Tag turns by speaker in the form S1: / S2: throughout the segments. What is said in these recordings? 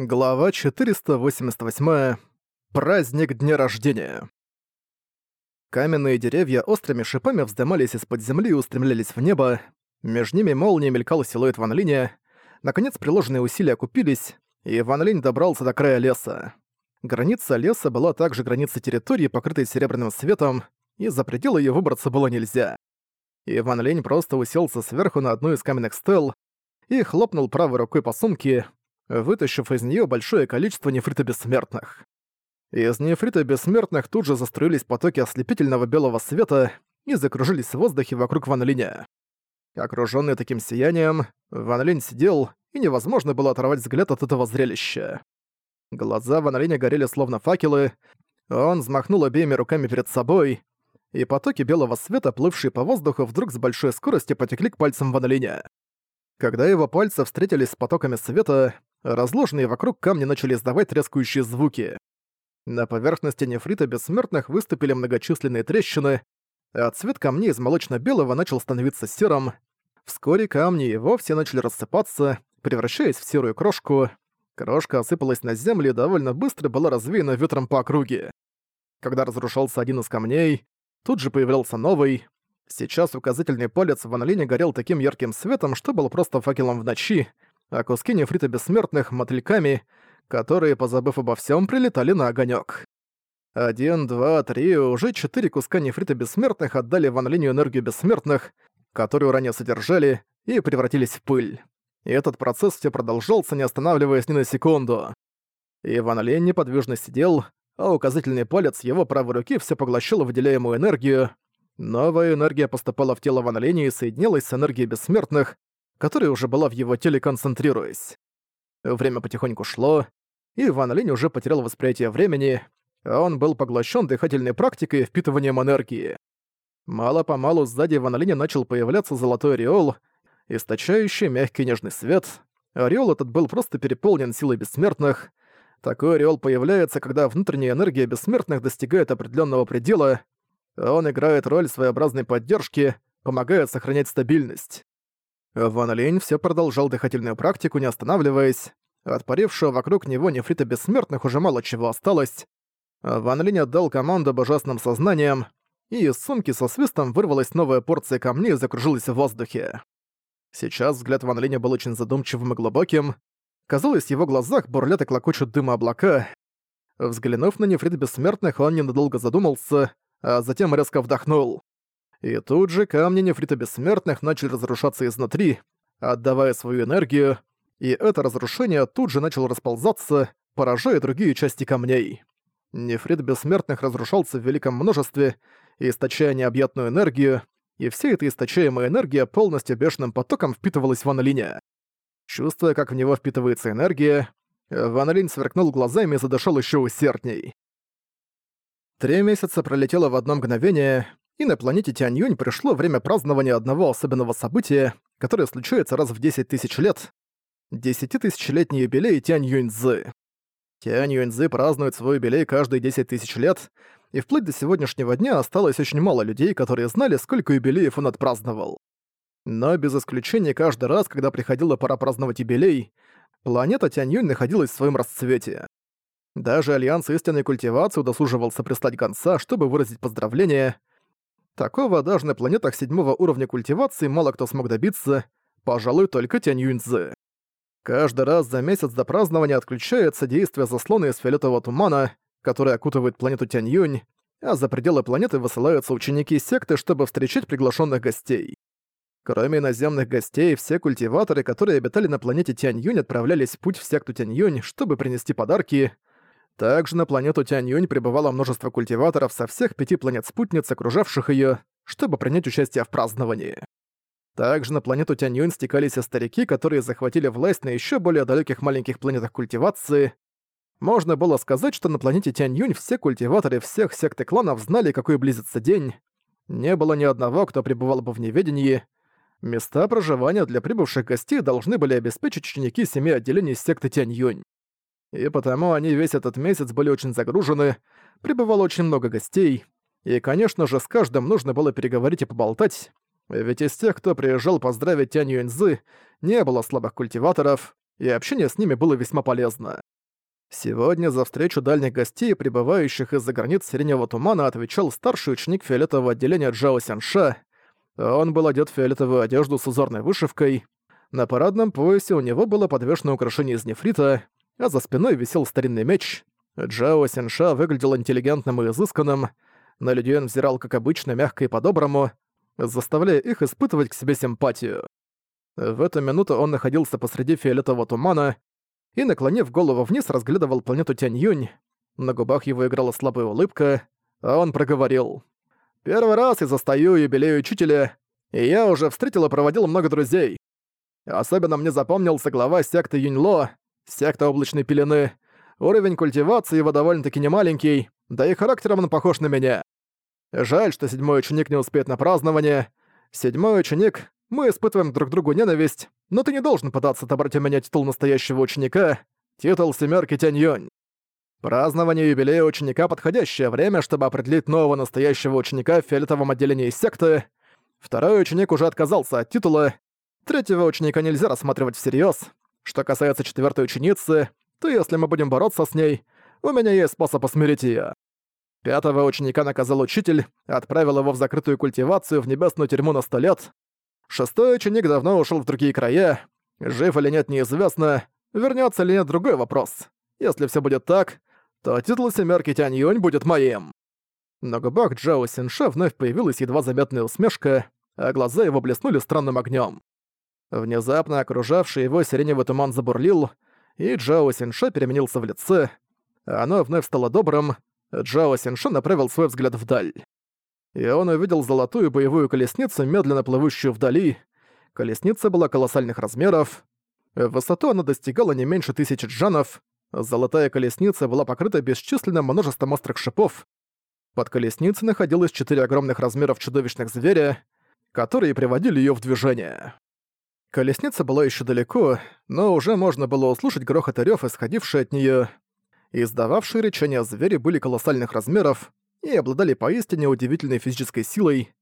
S1: Глава 488. Праздник дня рождения. Каменные деревья острыми шипами вздымались из-под земли и устремлялись в небо. Между ними молнией мелькал силуэт Ван Линя. Наконец приложенные усилия окупились, и Ван Линь добрался до края леса. Граница леса была также границей территории, покрытой серебряным светом, и за пределы её выбраться было нельзя. И Ван Линь просто уселся сверху на одну из каменных стел и хлопнул правой рукой по сумке, вытащив из нее большое количество нефрита бессмертных. Из нефрита бессмертных тут же застроились потоки ослепительного белого света и закружились в воздухе вокруг Ван Линя. Окружённый таким сиянием, Ван Линь сидел, и невозможно было оторвать взгляд от этого зрелища. Глаза Ван Линя горели словно факелы, он взмахнул обеими руками перед собой, и потоки белого света, плывшие по воздуху, вдруг с большой скоростью потекли к пальцам Ван Линя. Когда его пальцы встретились с потоками света, разложенные вокруг камни начали издавать трескающие звуки. На поверхности нефрита бессмертных выступили многочисленные трещины, а цвет камней из молочно-белого начал становиться серым. Вскоре камни и вовсе начали рассыпаться, превращаясь в серую крошку. Крошка осыпалась на землю и довольно быстро была развеяна ветром по округе. Когда разрушался один из камней, тут же появлялся новый. Сейчас указательный палец в Анолине горел таким ярким светом, что был просто факелом в ночи, а куски нефрита бессмертных — мотыльками, которые, позабыв обо всем, прилетали на огонек. Один, два, три, уже четыре куска нефрита бессмертных отдали Ван Линю энергию бессмертных, которую ранее содержали, и превратились в пыль. И этот процесс все продолжался, не останавливаясь ни на секунду. И Ван Линь неподвижно сидел, а указательный палец его правой руки все поглощал выделяемую энергию. Новая энергия поступала в тело Ван Линя и соединилась с энергией бессмертных, которая уже была в его теле, концентрируясь. Время потихоньку шло, и Ван Линь уже потерял восприятие времени, а он был поглощен дыхательной практикой и впитыванием энергии. Мало-помалу сзади Ван Линя начал появляться золотой ореол, источающий мягкий нежный свет. Ореол этот был просто переполнен силой бессмертных. Такой ореол появляется, когда внутренняя энергия бессмертных достигает определенного предела, он играет роль своеобразной поддержки, помогает сохранять стабильность. Ван Лень все продолжал дыхательную практику, не останавливаясь. От парившего вокруг него нефрита бессмертных уже мало чего осталось. Ван Линь отдал команду божественным сознанием, и из сумки со свистом вырвалась новая порция камней и закружилась в воздухе. Сейчас взгляд Ван Линя был очень задумчивым и глубоким. Казалось, в его глазах бурлят и клокочут дыма облака. Взглянув на нефрит бессмертных, он ненадолго задумался, а затем резко вдохнул. И тут же камни нефрита бессмертных начали разрушаться изнутри, отдавая свою энергию, и это разрушение тут же начало расползаться, поражая другие части камней. Нефрит бессмертных разрушался в великом множестве, источая необъятную энергию, и вся эта источаемая энергия полностью бешеным потоком впитывалась в Ван Линя. Чувствуя, как в него впитывается энергия, Ван сверкнул глазами и задышал еще усердней. Три месяца пролетело в одно мгновение, и на планете Тяньюнь пришло время празднования одного особенного события, которое случается раз в 10 тысяч лет. Десятитысячелетний юбилей Тянь-Юньцзы. Тянь-Юньцзы празднует свой юбилей каждые 10 тысяч лет, и вплоть до сегодняшнего дня осталось очень мало людей, которые знали, сколько юбилеев он отпраздновал. Но без исключения каждый раз, когда приходила пора праздновать юбилей, планета Тянь-Юнь находилась в своем расцвете. Даже Альянс Истинной Культивации удосуживался прислать гонца, чтобы выразить поздравления, Такого даже на планетах седьмого уровня культивации мало кто смог добиться, пожалуй, только Тянь Юньцзы. Каждый раз за месяц до празднования отключается действие заслона из фиолетового тумана, который окутывает планету Тянь-Юнь, а за пределы планеты высылаются ученики секты, чтобы встречать приглашенных гостей. Кроме наземных гостей, все культиваторы, которые обитали на планете Тянь-Юнь, отправлялись в путь в секту Тянь-Юнь, чтобы принести подарки, также на планету Тянь-Юнь прибывало множество культиваторов со всех пяти планет-спутниц, окружавших её, чтобы принять участие в праздновании. Также на планету Тянь-Юнь стекались и старики, которые захватили власть на ещё более далеких маленьких планетах культивации. Можно было сказать, что на планете Тянь-Юнь все культиваторы всех сект и кланов знали, какой близится день. Не было ни одного, кто пребывал бы в неведении. Места проживания для прибывших гостей должны были обеспечить ученики семи отделений секты Тянь-Юнь и потому они весь этот месяц были очень загружены, прибывало очень много гостей, и, конечно же, с каждым нужно было переговорить и поболтать, ведь из тех, кто приезжал поздравить Тянь Юньзы, не было слабых культиваторов, и общение с ними было весьма полезно. Сегодня за встречу дальних гостей, прибывающих из-за границ Сиреневого Тумана, отвечал старший ученик фиолетового отделения Джао Сянша. Он был одет в фиолетовую одежду с узорной вышивкой. На парадном поясе у него было подвешено украшение из нефрита, а за спиной висел старинный меч. Джао Сянша выглядел интеллигентным и изысканным, на людей он взирал как обычно, мягко и по-доброму, заставляя их испытывать к себе симпатию. В эту минуту он находился посреди фиолетового тумана и, наклонив голову вниз, разглядывал планету Тянь-Юнь. На губах его играла слабая улыбка, а он проговорил. «Первый раз я застаю юбилей учителя, и я уже встретил и проводил много друзей. Особенно мне запомнился глава секты Юньло, секта облачной пелены. Уровень культивации его довольно-таки немаленький, да и характером он похож на меня. Жаль, что седьмой ученик не успеет на празднование. Седьмой ученик, мы испытываем друг другу ненависть, но ты не должен пытаться отобрать у меня титул настоящего ученика, титул семерки Тянь-Юнь. Празднование юбилея ученика — подходящее время, чтобы определить нового настоящего ученика в фиолетовом отделении секты. Второй ученик уже отказался от титула. Третьего ученика нельзя рассматривать всерьез. Что касается четвертой ученицы, то если мы будем бороться с ней, у меня есть способ усмирить ее. Пятого ученика наказал учитель, отправил его в закрытую культивацию в небесную тюрьму на сто лет. Шестой ученик давно ушел в другие края. Жив или нет, неизвестно. Вернется ли нет, другой вопрос. Если все будет так, то титул семерки Тянь Юнь будет моим. На губах Джао Синша вновь появилась едва заметная усмешка, а глаза его блеснули странным огнем. Внезапно окружавший его сиреневый туман забурлил, и Джао Синша переменился в лице. Оно вновь стало добрым, Джао Синша направил свой взгляд вдаль. И он увидел золотую боевую колесницу, медленно плывущую вдали. Колесница была колоссальных размеров. В высоту она достигала не меньше тысячи джанов. Золотая колесница была покрыта бесчисленным множеством острых шипов. Под колесницей находилось четыре огромных размеров чудовищных зверя, которые приводили ее в движение. Колесница была еще далеко, но уже можно было услышать грохот и рёв, исходивший от нее. Издававшие рычания звери были колоссальных размеров и обладали поистине удивительной физической силой.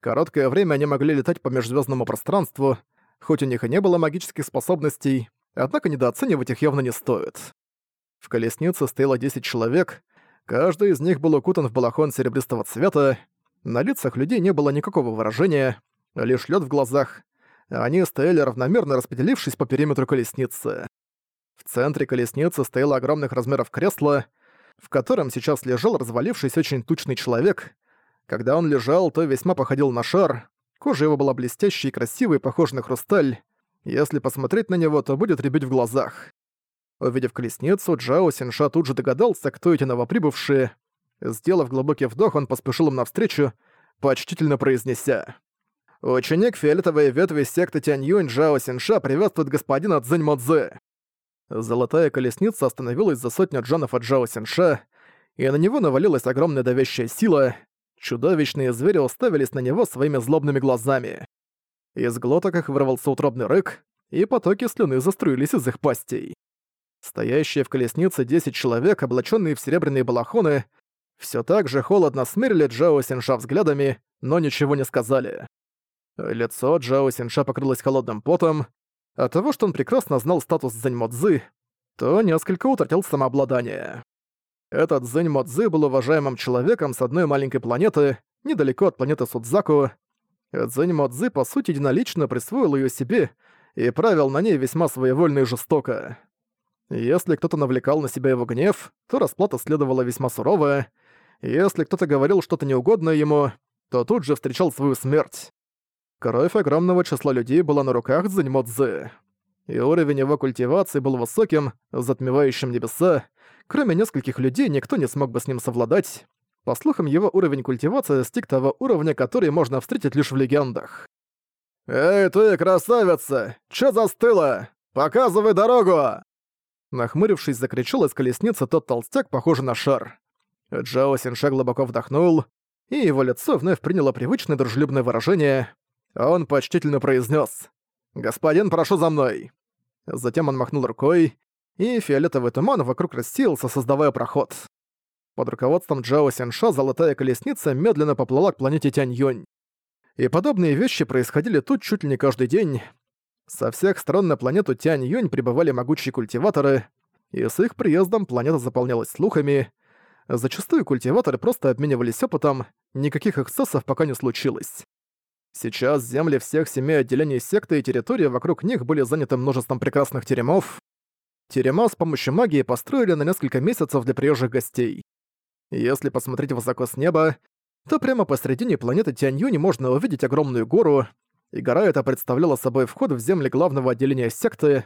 S1: Короткое время они могли летать по межзвездному пространству, хоть у них и не было магических способностей, однако недооценивать их явно не стоит. В колеснице стояло 10 человек, каждый из них был укутан в балахон серебристого цвета, на лицах людей не было никакого выражения, лишь лед в глазах, они стояли равномерно распределившись по периметру колесницы. В центре колесницы стояло огромных размеров кресло, в котором сейчас лежал развалившийся очень тучный человек. Когда он лежал, то весьма походил на шар. Кожа его была блестящей и красивой, похожей на хрусталь. Если посмотреть на него, то будет рябить в глазах. Увидев колесницу, Джао Синша тут же догадался, кто эти новоприбывшие. Сделав глубокий вдох, он поспешил им навстречу, почтительно произнеся. «Ученик фиолетовой ветви секты Тянь-Юнь Джао Синша приветствует господина Цзэнь Модзе. Золотая колесница остановилась за сотню джанов от Джао Синша, и на него навалилась огромная давящая сила. Чудовищные звери уставились на него своими злобными глазами. Из глоток их вырвался утробный рык, и потоки слюны заструились из их пастей. Стоящие в колеснице 10 человек, облаченные в серебряные балахоны, все так же холодно смерили Джао Синша взглядами, но ничего не сказали. Лицо Джао Синша покрылось холодным потом, от того, что он прекрасно знал статус Зэнь то несколько утратил самообладание. Этот Зэнь был уважаемым человеком с одной маленькой планеты, недалеко от планеты Судзаку. Зэнь по сути единолично присвоил ее себе и правил на ней весьма своевольно и жестоко. Если кто-то навлекал на себя его гнев, то расплата следовала весьма суровая. Если кто-то говорил что-то неугодное ему, то тут же встречал свою смерть. Кровь огромного числа людей была на руках Цзэньмо И уровень его культивации был высоким, затмевающим небеса. Кроме нескольких людей, никто не смог бы с ним совладать. По слухам, его уровень культивации достиг того уровня, который можно встретить лишь в легендах. «Эй ты, красавица! Чё застыла? Показывай дорогу!» Нахмурившись, закричал из колесницы тот толстяк, похожий на шар. Джао Синша глубоко вдохнул, и его лицо вновь приняло привычное дружелюбное выражение. Он почтительно произнес: «Господин, прошу за мной!» Затем он махнул рукой, и фиолетовый туман вокруг рассеялся, создавая проход. Под руководством Джао Сянша золотая колесница медленно поплыла к планете Тянь-Юнь. И подобные вещи происходили тут чуть ли не каждый день. Со всех сторон на планету Тянь-Юнь прибывали могучие культиваторы, и с их приездом планета заполнялась слухами. Зачастую культиваторы просто обменивались опытом, никаких эксцессов пока не случилось. Сейчас земли всех семи отделений секты и территории вокруг них были заняты множеством прекрасных теремов. Терема с помощью магии построили на несколько месяцев для приезжих гостей. Если посмотреть высоко с неба, то прямо посредине планеты Тяньюнь можно увидеть огромную гору, и гора эта представляла собой вход в земли главного отделения секты.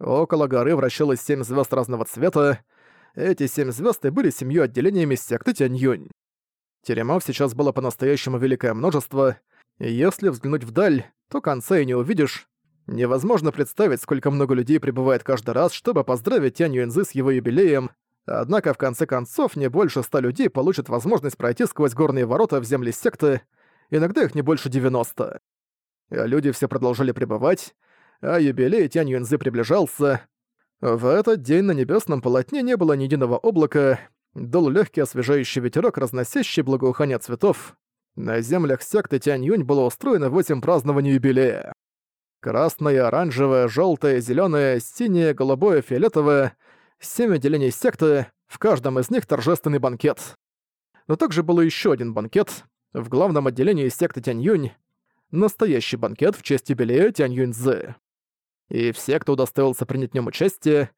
S1: Около горы вращалось семь звезд разного цвета. Эти семь звезд и были семью отделениями секты Тяньюнь. Теремов сейчас было по-настоящему великое множество, если взглянуть вдаль, то конца и не увидишь. Невозможно представить, сколько много людей прибывает каждый раз, чтобы поздравить Тянь Юэнзы с его юбилеем, однако в конце концов не больше ста людей получат возможность пройти сквозь горные ворота в земли секты, иногда их не больше 90. А люди все продолжали пребывать, а юбилей Тянь Юэнзы приближался. В этот день на небесном полотне не было ни единого облака, дул легкий освежающий ветерок, разносящий благоухание цветов. На землях секты Тянь-Юнь было устроено восемь празднований юбилея. Красное, оранжевое, желтое, зеленое, синее, голубое, фиолетовое. Семь отделений секты, в каждом из них торжественный банкет. Но также был еще один банкет в главном отделении секты Тянь-Юнь. Настоящий банкет в честь юбилея Тянь-Юнь-Зы. И все, кто удостоился принять в нем участие,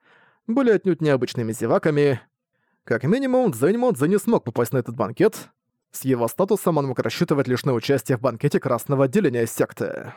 S1: были отнюдь необычными зеваками. Как минимум, Цзэньмо Цзэ не смог попасть на этот банкет, с его статусом он мог рассчитывать лишь на участие в банкете красного отделения секты.